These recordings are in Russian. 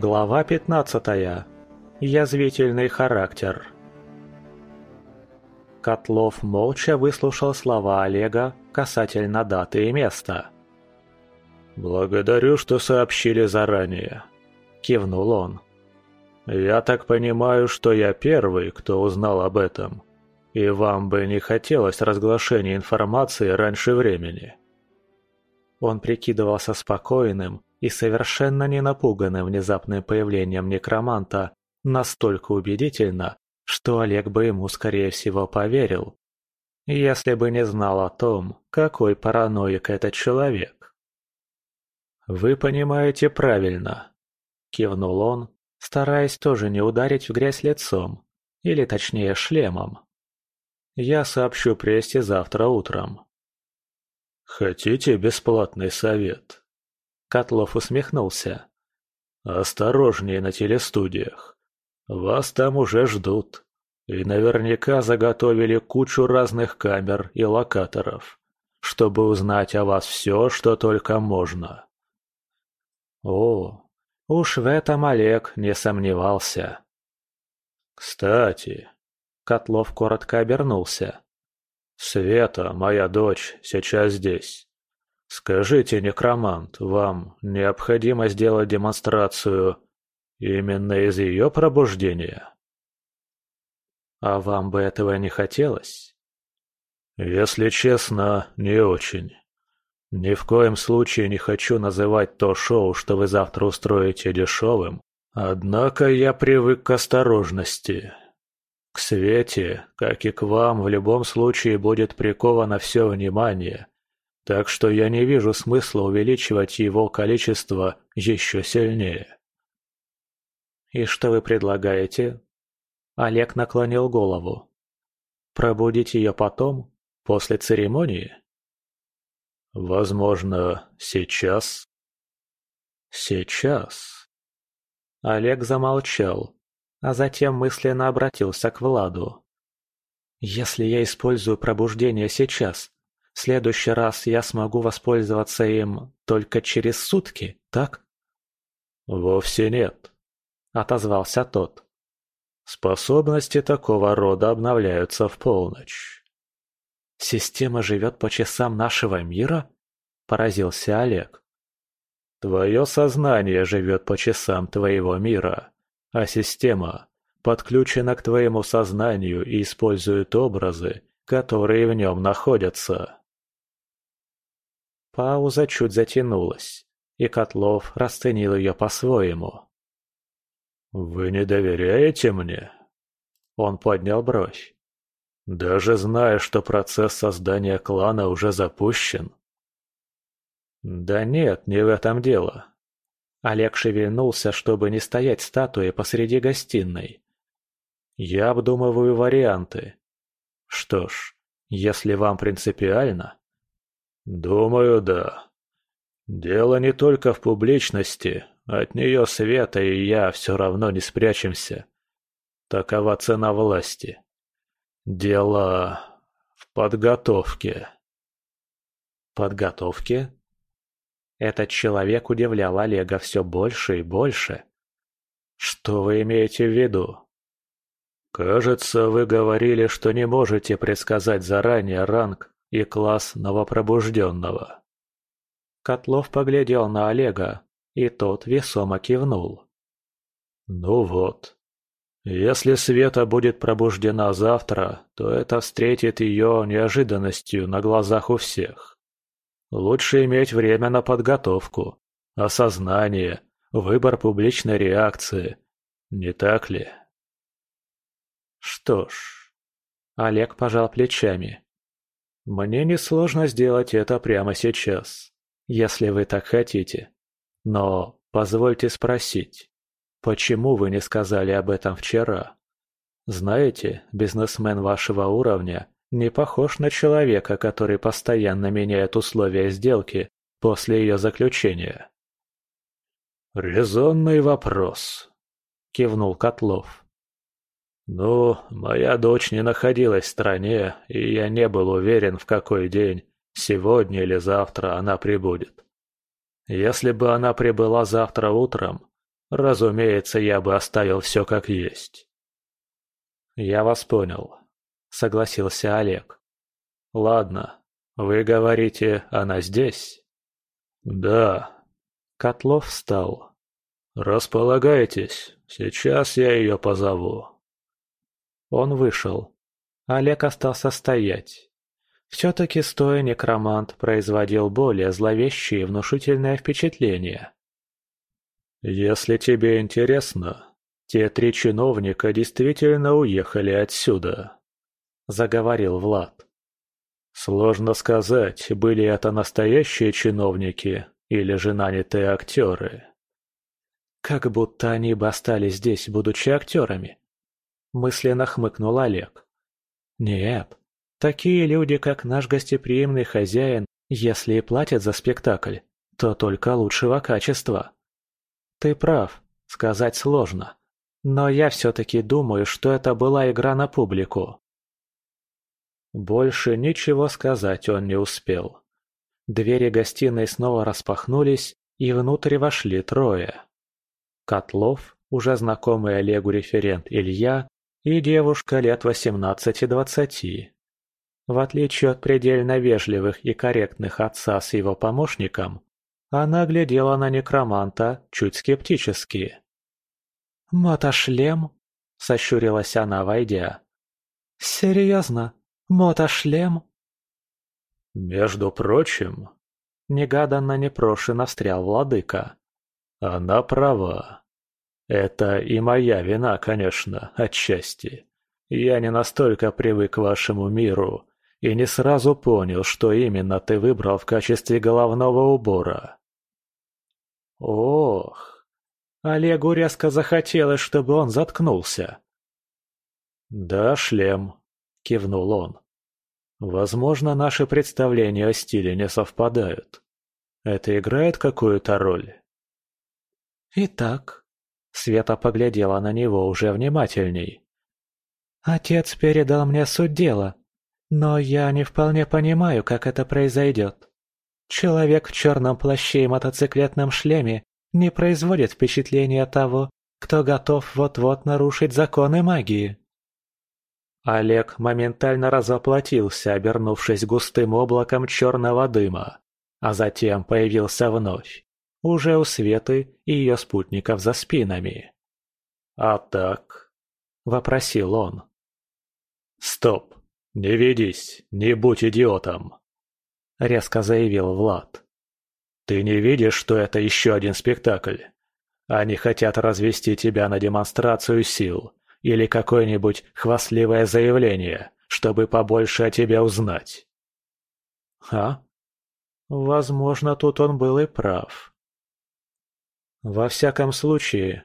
Глава 15. Язвительный характер. Котлов молча выслушал слова Олега касательно даты и места. «Благодарю, что сообщили заранее», – кивнул он. «Я так понимаю, что я первый, кто узнал об этом, и вам бы не хотелось разглашения информации раньше времени». Он прикидывался спокойным и совершенно не напуганным внезапным появлением некроманта настолько убедительно, что Олег бы ему, скорее всего, поверил, если бы не знал о том, какой параноик этот человек. «Вы понимаете правильно», – кивнул он, стараясь тоже не ударить в грязь лицом, или точнее шлемом. «Я сообщу прессе завтра утром». «Хотите бесплатный совет?» Котлов усмехнулся. «Осторожнее на телестудиях. Вас там уже ждут. И наверняка заготовили кучу разных камер и локаторов, чтобы узнать о вас все, что только можно». «О, уж в этом Олег не сомневался». «Кстати...» Котлов коротко обернулся. «Света, моя дочь, сейчас здесь. Скажите, некромант, вам необходимо сделать демонстрацию именно из ее пробуждения? А вам бы этого не хотелось? Если честно, не очень. Ни в коем случае не хочу называть то шоу, что вы завтра устроите дешевым, однако я привык к осторожности. К Свете, как и к вам, в любом случае будет приковано все внимание – так что я не вижу смысла увеличивать его количество еще сильнее. «И что вы предлагаете?» Олег наклонил голову. «Пробудить ее потом, после церемонии?» «Возможно, сейчас?» «Сейчас?» Олег замолчал, а затем мысленно обратился к Владу. «Если я использую пробуждение сейчас, в следующий раз я смогу воспользоваться им только через сутки, так?» «Вовсе нет», — отозвался тот. «Способности такого рода обновляются в полночь». «Система живет по часам нашего мира?» – поразился Олег. «Твое сознание живет по часам твоего мира, а система подключена к твоему сознанию и использует образы, которые в нем находятся». Пауза чуть затянулась, и Котлов расценил ее по-своему. «Вы не доверяете мне?» Он поднял бровь. «Даже зная, что процесс создания клана уже запущен?» «Да нет, не в этом дело». Олег шевельнулся, чтобы не стоять статуей посреди гостиной. «Я обдумываю варианты. Что ж, если вам принципиально, «Думаю, да. Дело не только в публичности, от нее Света и я все равно не спрячемся. Такова цена власти. Дело в подготовке». «Подготовке?» Этот человек удивлял Олега все больше и больше. «Что вы имеете в виду?» «Кажется, вы говорили, что не можете предсказать заранее ранг и класс новопробужденного. Котлов поглядел на Олега, и тот весомо кивнул. «Ну вот. Если Света будет пробуждена завтра, то это встретит ее неожиданностью на глазах у всех. Лучше иметь время на подготовку, осознание, выбор публичной реакции. Не так ли?» «Что ж...» Олег пожал плечами. Мне несложно сделать это прямо сейчас, если вы так хотите. Но позвольте спросить, почему вы не сказали об этом вчера? Знаете, бизнесмен вашего уровня не похож на человека, который постоянно меняет условия сделки после ее заключения. «Резонный вопрос», — кивнул Котлов. «Ну, моя дочь не находилась в стране, и я не был уверен, в какой день, сегодня или завтра, она прибудет. Если бы она прибыла завтра утром, разумеется, я бы оставил все как есть. Я вас понял, согласился Олег. Ладно, вы говорите, она здесь? Да. Котлов встал. Располагайтесь, сейчас я ее позову. Он вышел. Олег остался стоять. Все-таки стоя некромант производил более зловещее и внушительное впечатление. «Если тебе интересно, те три чиновника действительно уехали отсюда», — заговорил Влад. «Сложно сказать, были это настоящие чиновники или же нанятые актеры». «Как будто они бы остались здесь, будучи актерами», — мысленно хмыкнул Олег. «Нет, такие люди, как наш гостеприимный хозяин, если и платят за спектакль, то только лучшего качества». Ты прав, сказать сложно. Но я все-таки думаю, что это была игра на публику. Больше ничего сказать он не успел. Двери гостиной снова распахнулись, и внутрь вошли трое. Котлов, уже знакомый Олегу референт Илья, и девушка лет 18-20. В отличие от предельно вежливых и корректных отца с его помощником, она глядела на некроманта чуть скептически. «Мотошлем?» – сощурилась она, войдя. «Серьезно? Мотошлем?» «Между прочим...» – негаданно непрошено встрял владыка. «Она права. Это и моя вина, конечно, отчасти. Я не настолько привык к вашему миру и не сразу понял, что именно ты выбрал в качестве головного убора. Ох, Олегу резко захотелось, чтобы он заткнулся. «Да, шлем», — кивнул он. «Возможно, наши представления о стиле не совпадают. Это играет какую-то роль?» «Итак», — Света поглядела на него уже внимательней. «Отец передал мне суть дела, но я не вполне понимаю, как это произойдет. Человек в черном плаще и мотоциклетном шлеме не производит впечатления того, кто готов вот-вот нарушить законы магии. Олег моментально разоплатился, обернувшись густым облаком черного дыма, а затем появился вновь, уже у Светы и ее спутников за спинами. «А так?» – вопросил он. «Стоп! Не ведись, не будь идиотом!» — резко заявил Влад. «Ты не видишь, что это еще один спектакль? Они хотят развести тебя на демонстрацию сил или какое-нибудь хвастливое заявление, чтобы побольше о тебе узнать». «А? Возможно, тут он был и прав». «Во всяком случае,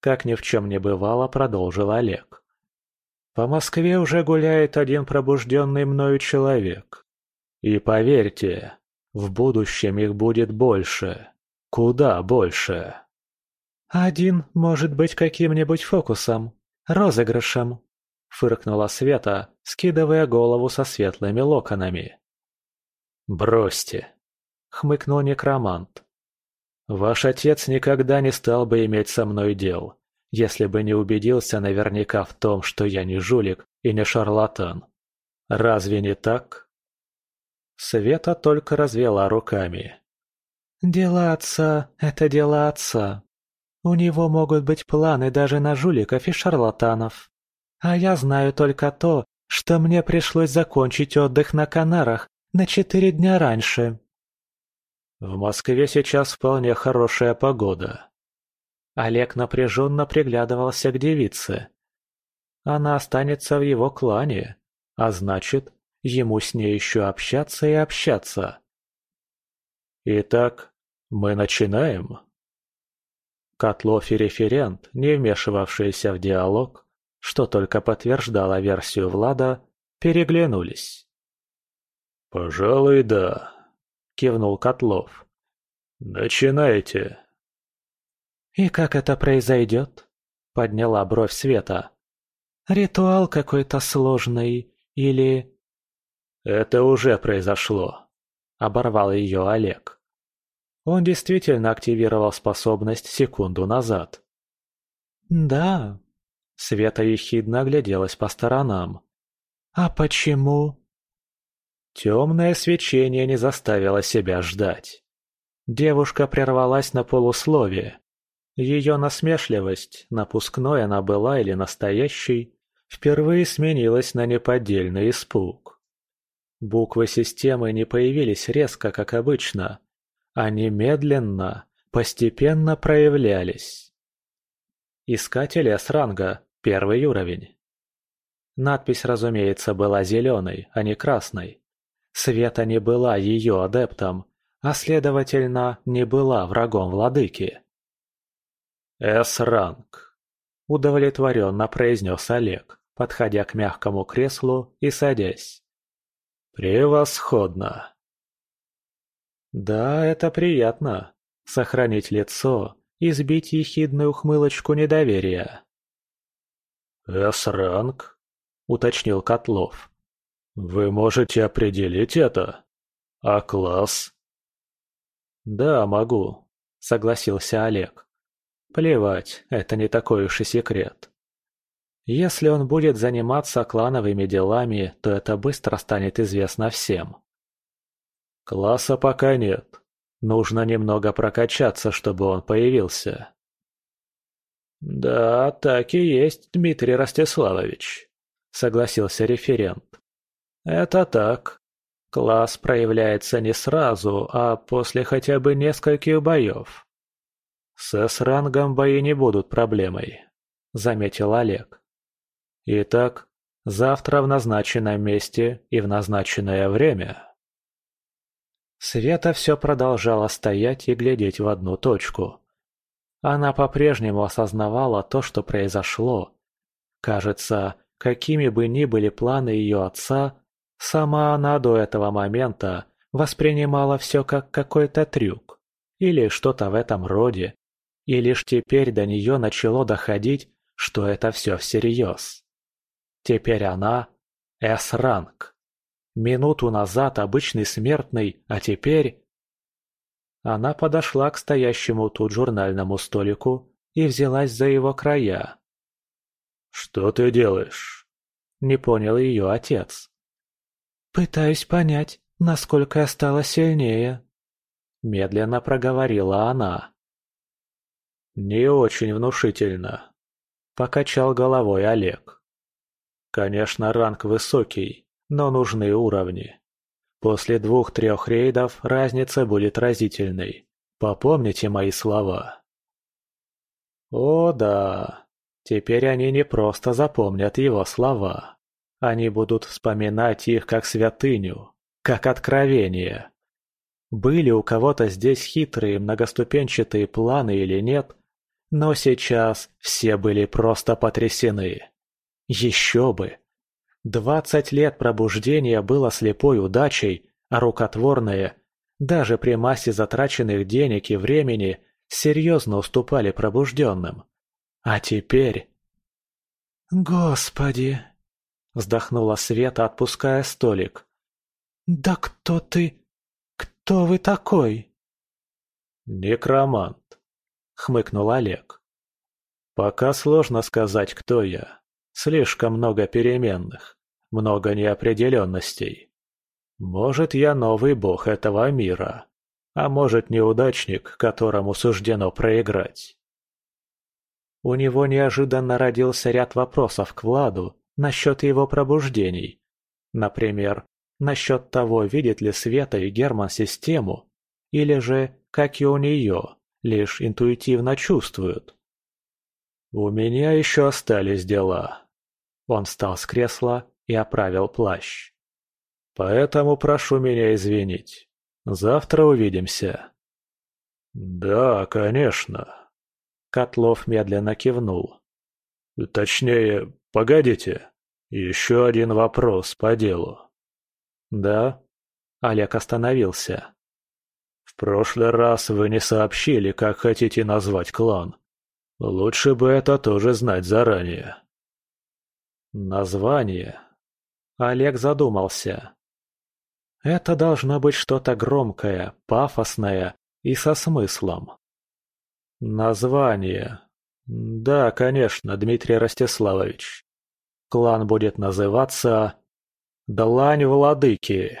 как ни в чем не бывало, продолжил Олег. По Москве уже гуляет один пробужденный мною человек. И поверьте, в будущем их будет больше. Куда больше. «Один может быть каким-нибудь фокусом, розыгрышем», — фыркнула Света, скидывая голову со светлыми локонами. «Бросьте», — хмыкнул некромант. «Ваш отец никогда не стал бы иметь со мной дел, если бы не убедился наверняка в том, что я не жулик и не шарлатан. Разве не так?» Света только развела руками. «Дела отца — это дела отца. У него могут быть планы даже на жуликов и шарлатанов. А я знаю только то, что мне пришлось закончить отдых на Канарах на четыре дня раньше». В Москве сейчас вполне хорошая погода. Олег напряженно приглядывался к девице. Она останется в его клане, а значит, Ему с ней еще общаться и общаться. Итак, мы начинаем. Котлов и референт, не вмешивавшиеся в диалог, что только подтверждало версию Влада, переглянулись. «Пожалуй, да», — кивнул Котлов. «Начинайте». «И как это произойдет?» — подняла бровь Света. «Ритуал какой-то сложный или «Это уже произошло», — оборвал ее Олег. Он действительно активировал способность секунду назад. «Да». Света ехидно огляделась по сторонам. «А почему?» Темное свечение не заставило себя ждать. Девушка прервалась на полусловие. Ее насмешливость, напускной она была или настоящей, впервые сменилась на неподдельный испуг. Буквы системы не появились резко, как обычно. Они медленно, постепенно проявлялись. Искатель S-ранга, первый уровень. Надпись, разумеется, была зеленой, а не красной. Света не была ее адептом, а следовательно, не была врагом владыки. «С-ранг», – удовлетворенно произнес Олег, подходя к мягкому креслу и садясь. «Превосходно!» «Да, это приятно. Сохранить лицо и сбить ехидную ухмылочку недоверия». «С-ранг?» – уточнил Котлов. «Вы можете определить это? А класс?» «Да, могу», – согласился Олег. Плевать, это не такой уж и секрет. Если он будет заниматься клановыми делами, то это быстро станет известно всем. Класса пока нет. Нужно немного прокачаться, чтобы он появился. Да, так и есть, Дмитрий Ростиславович, согласился референт. Это так. Класс проявляется не сразу, а после хотя бы нескольких боев. «С С-рангом бои не будут проблемой», — заметил Олег. «Итак, завтра в назначенном месте и в назначенное время». Света все продолжала стоять и глядеть в одну точку. Она по-прежнему осознавала то, что произошло. Кажется, какими бы ни были планы ее отца, сама она до этого момента воспринимала все как какой-то трюк или что-то в этом роде, и лишь теперь до нее начало доходить, что это все всерьез. Теперь она – С-ранг. Минуту назад обычный смертный, а теперь… Она подошла к стоящему тут журнальному столику и взялась за его края. «Что ты делаешь?» – не понял ее отец. «Пытаюсь понять, насколько я стала сильнее», – медленно проговорила она. «Не очень внушительно», – покачал головой Олег. «Конечно, ранг высокий, но нужны уровни. После двух-трех рейдов разница будет разительной. Попомните мои слова». «О да, теперь они не просто запомнят его слова. Они будут вспоминать их как святыню, как откровение». Были у кого-то здесь хитрые многоступенчатые планы или нет, но сейчас все были просто потрясены. Еще бы! Двадцать лет пробуждения было слепой удачей, а рукотворное, даже при массе затраченных денег и времени, серьезно уступали пробужденным. А теперь... «Господи!» — вздохнула Света, отпуская столик. «Да кто ты? Кто вы такой?» «Некромант», — хмыкнул Олег. «Пока сложно сказать, кто я. Слишком много переменных, много неопределенностей. Может, я новый бог этого мира, а может, неудачник, которому суждено проиграть». У него неожиданно родился ряд вопросов к Владу насчет его пробуждений. Например, насчет того, видит ли Света и Герман систему, или же, как и у нее, лишь интуитивно чувствуют. «У меня еще остались дела». Он встал с кресла и оправил плащ. «Поэтому прошу меня извинить. Завтра увидимся». «Да, конечно». Котлов медленно кивнул. «Точнее, погодите. Еще один вопрос по делу». «Да?» Олег остановился. В прошлый раз вы не сообщили, как хотите назвать клан. Лучше бы это тоже знать заранее. Название. Олег задумался. Это должно быть что-то громкое, пафосное и со смыслом. Название. Да, конечно, Дмитрий Ростиславович. Клан будет называться «Длань Владыки».